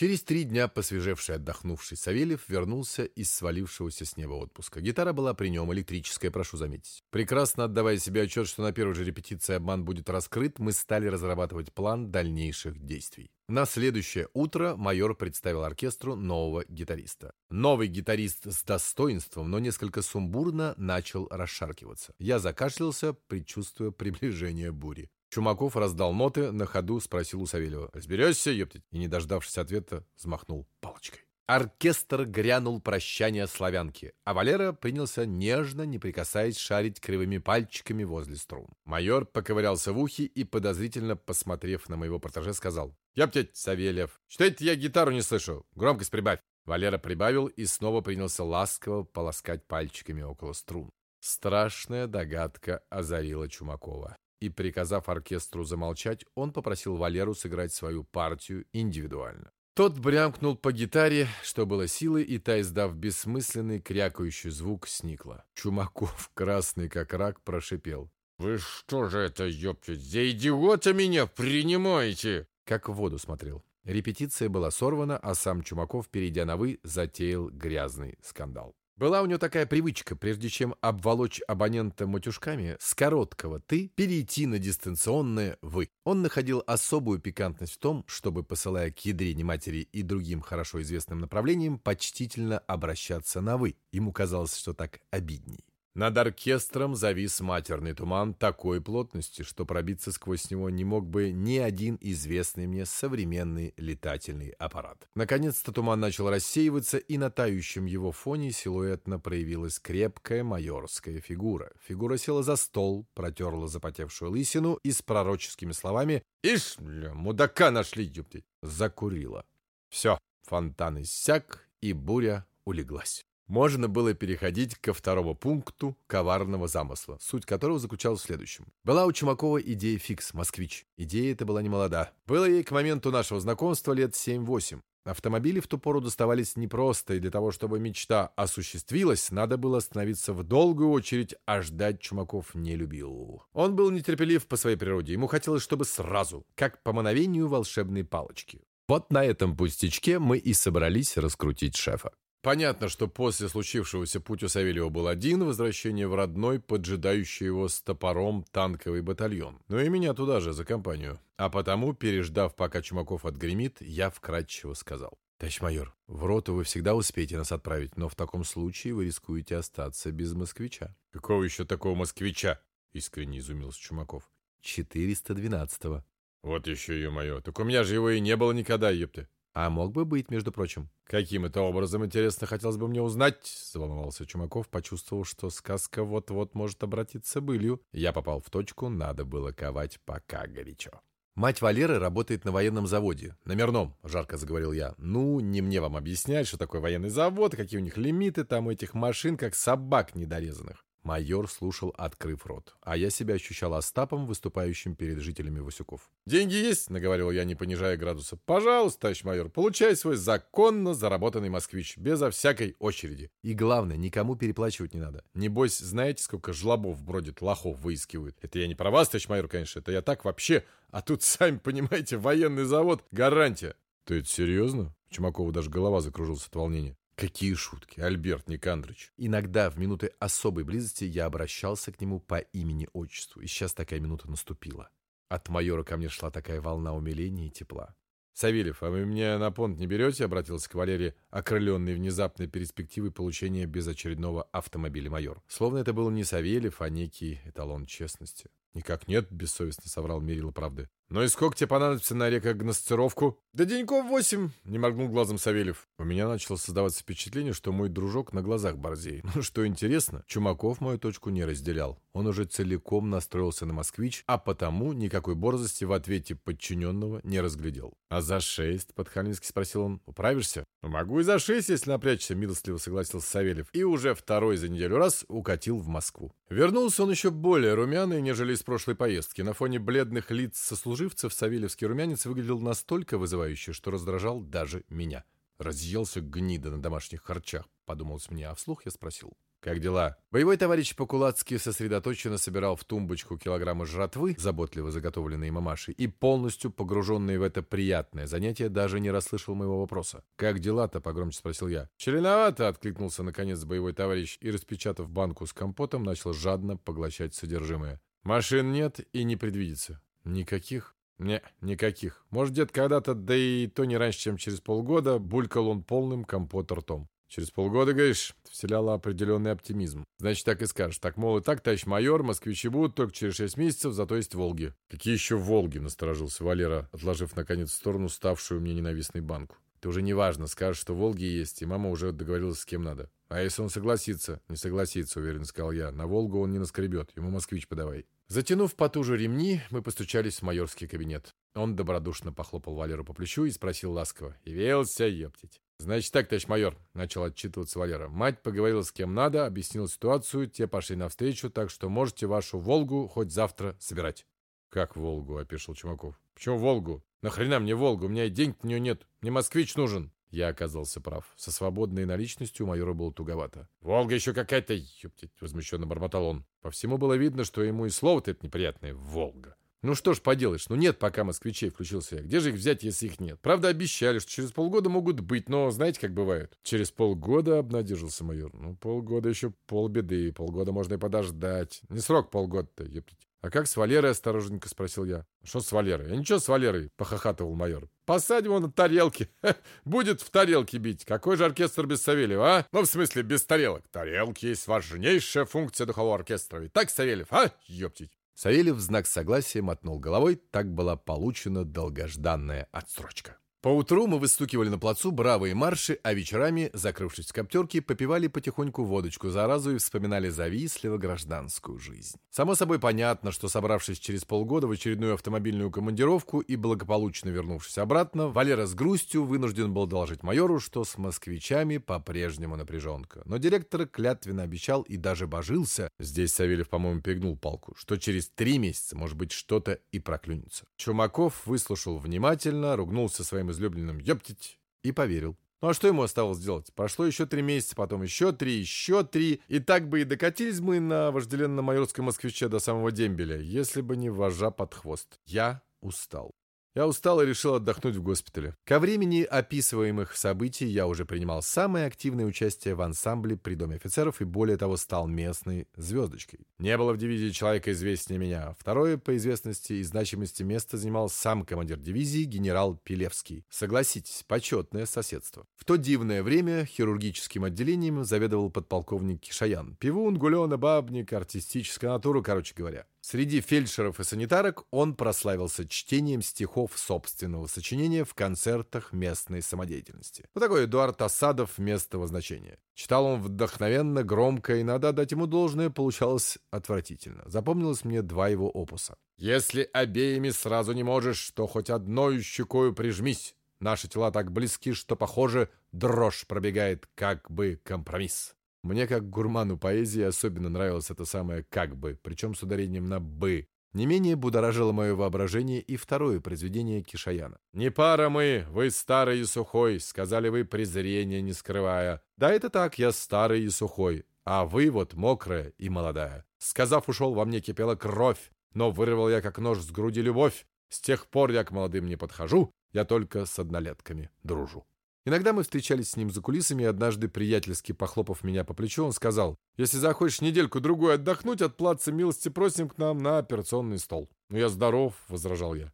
Через три дня посвежевший отдохнувший Савельев вернулся из свалившегося с неба отпуска. Гитара была при нем, электрическая, прошу заметить. Прекрасно отдавая себе отчет, что на первой же репетиции обман будет раскрыт, мы стали разрабатывать план дальнейших действий. На следующее утро майор представил оркестру нового гитариста. Новый гитарист с достоинством, но несколько сумбурно начал расшаркиваться. Я закашлялся, предчувствуя приближение бури. Чумаков раздал ноты, на ходу спросил у Савельева. «Разберешься, ептать?» И, не дождавшись ответа, взмахнул палочкой. Оркестр грянул прощание славянки, а Валера принялся нежно, не прикасаясь, шарить кривыми пальчиками возле струн. Майор поковырялся в ухе и, подозрительно посмотрев на моего протеже, сказал. «Ептать, Савельев, что это я гитару не слышу? Громкость прибавь!» Валера прибавил и снова принялся ласково полоскать пальчиками около струн. Страшная догадка озарила Чумакова и, приказав оркестру замолчать, он попросил Валеру сыграть свою партию индивидуально. Тот брямкнул по гитаре, что было силы, и та, издав бессмысленный крякающий звук, сникла. Чумаков, красный как рак, прошипел. «Вы что же это, ёптать, за идиота меня принимаете?» Как в воду смотрел. Репетиция была сорвана, а сам Чумаков, перейдя на «вы», затеял грязный скандал. Была у него такая привычка, прежде чем обволочь абонента матюшками, с короткого «ты» перейти на дистанционное «вы». Он находил особую пикантность в том, чтобы, посылая к ядрине матери и другим хорошо известным направлениям, почтительно обращаться на «вы». Ему казалось, что так обидней. Над оркестром завис матерный туман такой плотности, что пробиться сквозь него не мог бы ни один известный мне современный летательный аппарат. Наконец-то туман начал рассеиваться, и на тающем его фоне силуэтно проявилась крепкая майорская фигура. Фигура села за стол, протерла запотевшую лысину и с пророческими словами «Ишь, бля, мудака нашли, юпти!» закурила. Все, фонтан иссяк, и буря улеглась можно было переходить ко второму пункту коварного замысла, суть которого заключалась в следующем. Была у Чумакова идея фикс «Москвич». Идея эта была немолода. Было ей к моменту нашего знакомства лет 7-8. Автомобили в ту пору доставались непросто, и для того, чтобы мечта осуществилась, надо было остановиться в долгую очередь, а ждать Чумаков не любил. Он был нетерпелив по своей природе, ему хотелось, чтобы сразу, как по мановению волшебной палочки. Вот на этом пустячке мы и собрались раскрутить шефа. Понятно, что после случившегося путь у Савельева был один, возвращение в родной, поджидающий его с топором танковый батальон. Ну и меня туда же, за компанию. А потому, переждав, пока Чумаков отгремит, я вкратчиво сказал. «Товарищ майор, в роту вы всегда успеете нас отправить, но в таком случае вы рискуете остаться без москвича». «Какого еще такого москвича?» — искренне изумился Чумаков. «412-го». «Вот еще, ее-мое, так у меня же его и не было никогда, епты». А мог бы быть, между прочим. Каким это образом, интересно, хотелось бы мне узнать, заволновался Чумаков, почувствовал, что сказка вот-вот может обратиться былью. Я попал в точку, надо было ковать пока горячо. «Мать Валеры работает на военном заводе. Номерном», — жарко заговорил я. «Ну, не мне вам объяснять, что такое военный завод, какие у них лимиты, там у этих машин, как собак недорезанных. Майор слушал, открыв рот, а я себя ощущал Остапом, выступающим перед жителями Васюков. «Деньги есть», — наговорил я, не понижая градуса. «Пожалуйста, товарищ майор, получай свой законно заработанный москвич, безо всякой очереди. И главное, никому переплачивать не надо. Небось, знаете, сколько жлобов бродит, лохов выискивают. Это я не про вас, товарищ майор, конечно, это я так вообще. А тут, сами понимаете, военный завод — гарантия». «Ты это серьезно?» Чумакову даже голова закружилась от волнения. Какие шутки, Альберт Никандрович. Иногда в минуты особой близости я обращался к нему по имени-отчеству, и сейчас такая минута наступила. От майора ко мне шла такая волна умиления и тепла. «Савельев, а вы меня на понт не берете?» — обратился к Валерии, окрыленный внезапной перспективой получения безочередного автомобиля майор. Словно это был не Савельев, а некий эталон честности. «Никак нет», — бессовестно соврал Мерила правды. «Ну и сколько тебе понадобится на рекогносцировку?» «Да деньков восемь», — не моргнул глазом Савельев. У меня начало создаваться впечатление, что мой дружок на глазах борзеет. Ну, что интересно, Чумаков мою точку не разделял. Он уже целиком настроился на москвич, а потому никакой борзости в ответе подчиненного не разглядел. «А за шесть?» — подхалински спросил он. «Управишься?» «Ну, «Могу и за шесть, если напрячься», — милостливо согласился Савельев. И уже второй за неделю раз укатил в Москву. Вернулся он еще более румяный, нежели из прошлой поездки. На фоне бледных лиц сослуживцев Савельевский румянец выглядел настолько вызывающе, что раздражал даже меня. Разъелся гнида на домашних харчах, подумалось мне, а вслух я спросил. Как дела? Боевой товарищ по-кулацки сосредоточенно собирал в тумбочку килограммы жратвы, заботливо заготовленные мамашей, и полностью погруженный в это приятное занятие даже не расслышал моего вопроса. «Как дела-то?» — погромче спросил я. «Членовато!» — откликнулся наконец боевой товарищ и, распечатав банку с компотом, начал жадно поглощать содержимое. «Машин нет и не предвидится». «Никаких?» «Не, никаких. Может, дед когда-то, да и то не раньше, чем через полгода, булькал он полным компот ртом. Через полгода, говоришь, вселяло определенный оптимизм. Значит, так и скажешь. Так, мол, и так, товарищ майор, москвичи будут только через шесть месяцев, зато есть Волги. Какие еще Волги, насторожился Валера, отложив, наконец, в сторону ставшую мне ненавистной банку. Ты уже неважно, скажешь, что Волги есть, и мама уже договорилась с кем надо. А если он согласится? Не согласится, уверен, сказал я. На Волгу он не наскребет, ему москвич подавай. Затянув потуже ремни, мы постучались в майорский кабинет. Он добродушно похлопал Валеру по плечу и спросил ласково. «Явился, ептить». «Значит так, товарищ майор», — начал отчитываться Валера. «Мать поговорила с кем надо, объяснила ситуацию, те пошли навстречу, так что можете вашу «Волгу» хоть завтра собирать». «Как «Волгу»?» — опешил Чумаков. «Почему «Волгу»? Нахрена мне «Волгу»? У меня и денег на нее нет. Мне москвич нужен». Я оказался прав. Со свободной наличностью у майора было туговато. «Волга еще какая-то, ёптить!» — возмущенно бормотал он. По всему было видно, что ему и слово-то это неприятное «Волга». «Ну что ж поделаешь, ну нет пока москвичей», — включился я. «Где же их взять, если их нет? Правда, обещали, что через полгода могут быть, но знаете, как бывает?» «Через полгода», — обнадежился майор. «Ну, полгода еще полбеды, полгода можно и подождать. Не срок полгода-то, ептить». «А как с Валерой?» — осторожненько спросил я. «Что с Валерой?» «А ничего с Валерой», — похохатывал майор. «Посадим его на тарелки. Будет в тарелке бить. Какой же оркестр без Савельева, а? Ну, в смысле, без тарелок. Тарелки есть важнейшая функция духового оркестра. Ведь так, Савельев, а? Ёптить». Савельев в знак согласия мотнул головой, так была получена долгожданная отсрочка. Поутру мы выстукивали на плацу бравые марши, а вечерами, закрывшись в коптерке, попивали потихоньку водочку за разу и вспоминали завистливо гражданскую жизнь. Само собой понятно, что, собравшись через полгода в очередную автомобильную командировку и благополучно вернувшись обратно, Валера с грустью вынужден был доложить майору, что с москвичами по-прежнему напряженка. Но директор клятвенно обещал и даже божился, здесь Савельев, по-моему, перегнул палку, что через три месяца, может быть, что-то и проклюнется. Чумаков выслушал внимательно, ругнулся своим излюбленным «ептить» и поверил. Ну а что ему оставалось делать? Прошло еще три месяца, потом еще три, еще три. И так бы и докатились мы на вожделенном майорском москвиче до самого дембеля, если бы не вожа под хвост. Я устал. Я устал и решил отдохнуть в госпитале. Ко времени описываемых событий я уже принимал самое активное участие в ансамбле при Доме офицеров и более того стал местной звездочкой. Не было в дивизии человека известнее меня. Второе по известности и значимости место занимал сам командир дивизии генерал Пилевский. Согласитесь, почетное соседство. В то дивное время хирургическим отделением заведовал подполковник Кишаян. Пивун, гулена, бабник, артистическая натура, короче говоря. Среди фельдшеров и санитарок он прославился чтением стихов собственного сочинения в концертах местной самодеятельности. Вот такой Эдуард Осадов местного значения. Читал он вдохновенно, громко, и, надо дать ему должное, получалось отвратительно. Запомнилось мне два его опуса. «Если обеими сразу не можешь, то хоть одной щекою прижмись. Наши тела так близки, что, похоже, дрожь пробегает как бы компромисс». Мне, как гурману поэзии, особенно нравилось это самое «как бы», причем с ударением на «бы». Не менее будоражило мое воображение и второе произведение Кишаяна. «Не пара мы, вы старый и сухой», — сказали вы, презрение не скрывая. «Да это так, я старый и сухой, а вы вот мокрая и молодая». Сказав, ушел, во мне кипела кровь, но вырвал я как нож с груди любовь. С тех пор я к молодым не подхожу, я только с однолетками дружу. Иногда мы встречались с ним за кулисами, и однажды, приятельски похлопав меня по плечу, он сказал, «Если захочешь недельку-другую отдохнуть от плаца, милости просим к нам на операционный стол». «Ну, я здоров», — возражал я.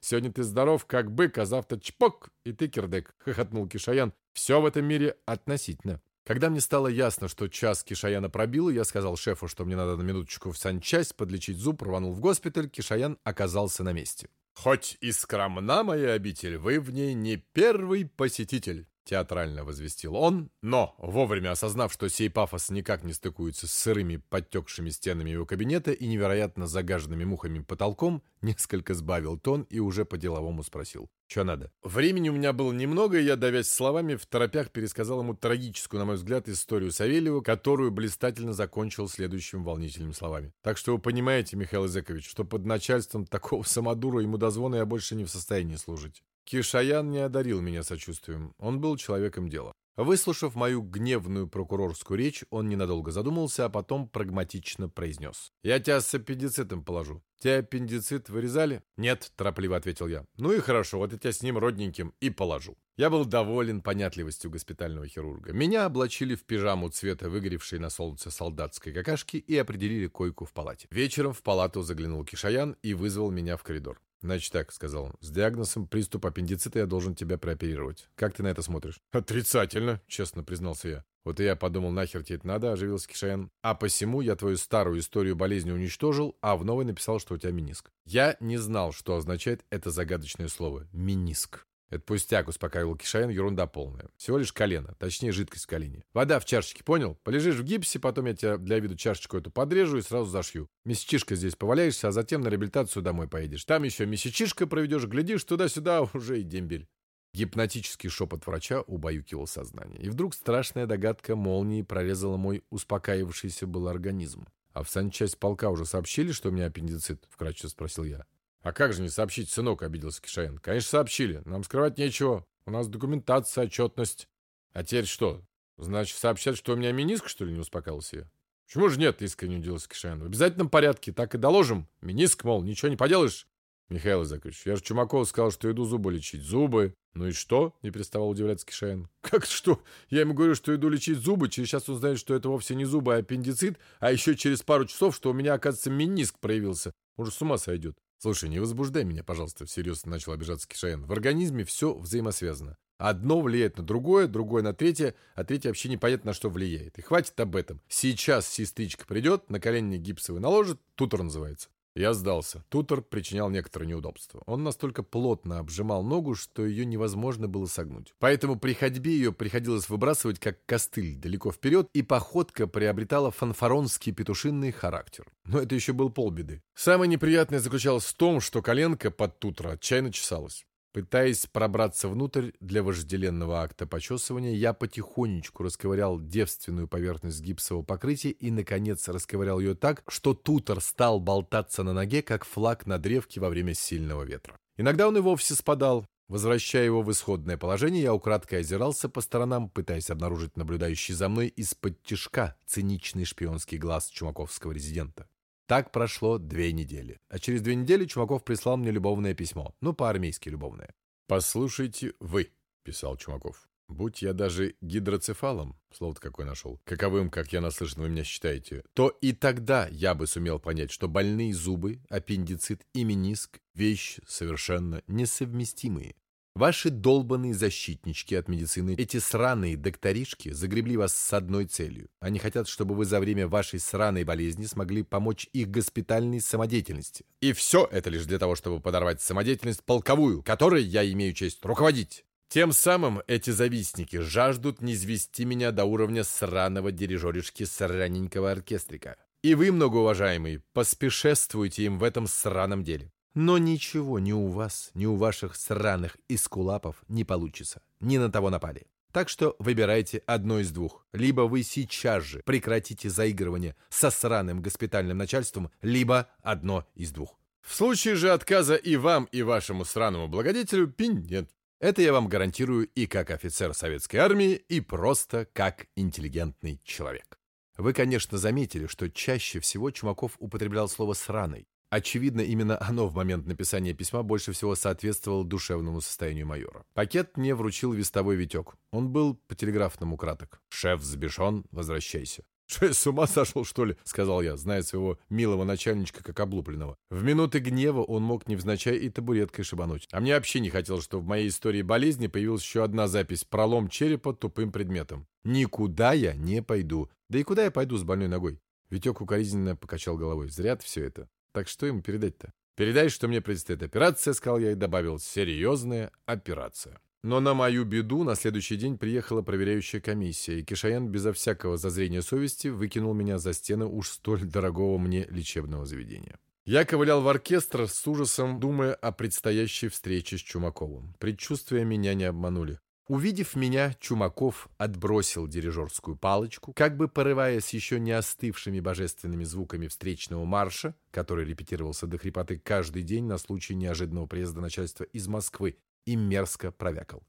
«Сегодня ты здоров, как бык, а завтра чпок, и ты кирдык», — хохотнул Кишаян. «Все в этом мире относительно». Когда мне стало ясно, что час Кишаяна пробил, я сказал шефу, что мне надо на минуточку в санчасть подлечить зуб, рванул в госпиталь, Кишаян оказался на месте. «Хоть и скромна моя обитель, вы в ней не первый посетитель», — театрально возвестил он, но, вовремя осознав, что сей пафос никак не стыкуется с сырыми, подтекшими стенами его кабинета и невероятно загаженными мухами потолком, несколько сбавил тон и уже по-деловому спросил. «Че надо?» Времени у меня было немного, и я, давясь словами, в торопях пересказал ему трагическую, на мой взгляд, историю Савельева, которую блистательно закончил следующими волнительными словами. Так что вы понимаете, Михаил Изекович, что под начальством такого самодура ему дозвона я больше не в состоянии служить. Кишаян не одарил меня сочувствием. Он был человеком дела. Выслушав мою гневную прокурорскую речь, он ненадолго задумался, а потом прагматично произнес. «Я тебя с аппендицитом положу. Тебя аппендицит вырезали?» «Нет», — торопливо ответил я. «Ну и хорошо, вот я тебя с ним родненьким и положу». Я был доволен понятливостью госпитального хирурга. Меня облачили в пижаму цвета выгоревшей на солнце солдатской какашки и определили койку в палате. Вечером в палату заглянул Кишаян и вызвал меня в коридор. «Значит так», — сказал он, — «с диагнозом приступ аппендицита я должен тебя прооперировать. Как ты на это смотришь?» «Отрицательно», — честно признался я. «Вот и я подумал, нахер тебе это надо», — оживился Кишаян. «А посему я твою старую историю болезни уничтожил, а в новой написал, что у тебя миниск». Я не знал, что означает это загадочное слово «миниск». Это пустяк, успокаивал Кишаян, ерунда полная. Всего лишь колено, точнее жидкость в колене. Вода в чашечке, понял? Полежишь в гипсе, потом я тебя для виду чашечку эту подрежу и сразу зашью. Месячишка здесь поваляешься, а затем на реабилитацию домой поедешь. Там еще месячишка проведешь, глядишь туда-сюда, уже и дембель. Гипнотический шепот врача убаюкивал сознание. И вдруг страшная догадка молнии прорезала мой успокаивавшийся был организм. «А в санчасть полка уже сообщили, что у меня аппендицит?» — вкратчиво спросил я. «А как же не сообщить, сынок?» — обиделся Кишаен. «Конечно, сообщили. Нам скрывать нечего. У нас документация, отчетность. А теперь что? Значит, сообщать, что у меня миниск, что ли, не успокаивался я?» «Почему же нет?» — искренне удивился Кишаен. «В обязательном порядке. Так и доложим. Миниск, мол, ничего не поделаешь». «Михаил Изакович, я же Чумаков сказал, что иду зубы лечить. Зубы. Ну и что?» — не переставал удивляться Кишаин. «Как что? Я ему говорю, что иду лечить зубы. Через час он знает, что это вовсе не зубы, а аппендицит. А еще через пару часов, что у меня, оказывается, миниск проявился. Уже с ума сойдет». «Слушай, не возбуждай меня, пожалуйста», — всерьез начал обижаться Кишаин. «В организме все взаимосвязано. Одно влияет на другое, другое на третье, а третье вообще непонятно на что влияет. И хватит об этом. Сейчас сестричка придет, на колени гипсовый наложит, тутор называется. Я сдался. Тутор причинял некоторые неудобства. Он настолько плотно обжимал ногу, что ее невозможно было согнуть. Поэтому при ходьбе ее приходилось выбрасывать как костыль далеко вперед, и походка приобретала фанфаронский петушинный характер. Но это еще был полбеды. Самое неприятное заключалось в том, что коленка под Тутро отчаянно чесалась. Пытаясь пробраться внутрь для вожделенного акта почесывания, я потихонечку расковырял девственную поверхность гипсового покрытия и, наконец, расковырял ее так, что тутор стал болтаться на ноге, как флаг на древке во время сильного ветра. Иногда он и вовсе спадал. Возвращая его в исходное положение, я украдкой озирался по сторонам, пытаясь обнаружить наблюдающий за мной из-под тишка циничный шпионский глаз чумаковского резидента. Так прошло две недели. А через две недели Чумаков прислал мне любовное письмо. Ну, по-армейски любовное. «Послушайте вы», — писал Чумаков. «Будь я даже гидроцефалом, слово-то какое нашел, каковым, как я наслышан, вы меня считаете, то и тогда я бы сумел понять, что больные зубы, аппендицит и мениск — вещи совершенно несовместимые. Ваши долбанные защитнички от медицины, эти сраные докторишки, загребли вас с одной целью. Они хотят, чтобы вы за время вашей сраной болезни смогли помочь их госпитальной самодеятельности. И все это лишь для того, чтобы подорвать самодеятельность полковую, которой я имею честь руководить. Тем самым эти завистники жаждут низвести меня до уровня сраного дирижеришки сраненького оркестрика. И вы, многоуважаемый, поспешествуйте им в этом сраном деле. Но ничего ни у вас, ни у ваших сраных искулапов не получится. Не на того напали. Так что выбирайте одно из двух. Либо вы сейчас же прекратите заигрывание со сраным госпитальным начальством, либо одно из двух. В случае же отказа и вам, и вашему сраному благодетелю пень нет. Это я вам гарантирую и как офицер советской армии, и просто как интеллигентный человек. Вы, конечно, заметили, что чаще всего Чумаков употреблял слово «сраный». Очевидно, именно оно в момент написания письма больше всего соответствовало душевному состоянию майора. Пакет мне вручил вестовой Витек. Он был по-телеграфному краток. «Шеф взбешен, возвращайся». «Что я с ума сошел, что ли?» — сказал я, зная своего милого начальничка как облупленного. В минуты гнева он мог невзначай и табуреткой шибануть. А мне вообще не хотелось, чтобы в моей истории болезни появилась еще одна запись «Пролом черепа тупым предметом». Никуда я не пойду. Да и куда я пойду с больной ногой? Витек укоризненно покачал головой. Зря все это. Так что ему передать-то? Передай, что мне предстоит операция, сказал я и добавил, серьезная операция. Но на мою беду на следующий день приехала проверяющая комиссия, и Кишаян безо всякого зазрения совести выкинул меня за стены уж столь дорогого мне лечебного заведения. Я ковылял в оркестр с ужасом, думая о предстоящей встрече с Чумаковым. Предчувствия меня не обманули. Увидев меня, Чумаков отбросил дирижерскую палочку, как бы порываясь еще не остывшими божественными звуками встречного марша, который репетировался до хрипоты каждый день на случай неожиданного приезда начальства из Москвы, и мерзко провякал.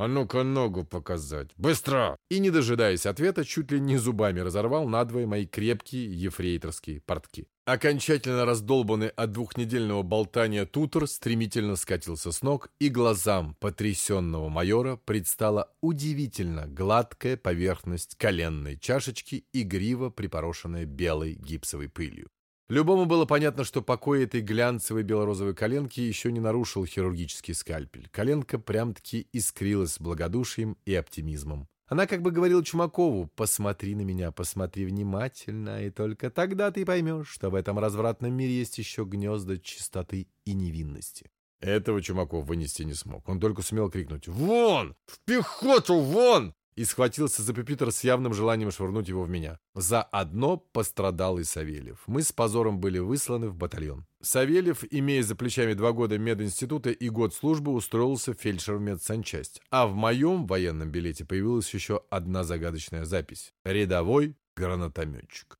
«А ну-ка ногу показать! Быстро!» И, не дожидаясь ответа, чуть ли не зубами разорвал надвое мои крепкие ефрейторские портки. Окончательно раздолбанный от двухнедельного болтания тутор стремительно скатился с ног, и глазам потрясенного майора предстала удивительно гладкая поверхность коленной чашечки, игриво припорошенная белой гипсовой пылью. Любому было понятно, что покой этой глянцевой белорозовой коленки еще не нарушил хирургический скальпель. Коленка прям-таки искрилась благодушием и оптимизмом. Она как бы говорила Чумакову «Посмотри на меня, посмотри внимательно, и только тогда ты поймешь, что в этом развратном мире есть еще гнезда чистоты и невинности». Этого Чумаков вынести не смог. Он только сумел крикнуть «Вон! В пехоту, вон!» И схватился за пепитер с явным желанием швырнуть его в меня. Заодно пострадал и Савельев. Мы с позором были высланы в батальон. Савельев, имея за плечами два года мединститута и год службы, устроился фельдшером в медсанчасть. А в моем военном билете появилась еще одна загадочная запись. Рядовой гранатометчик.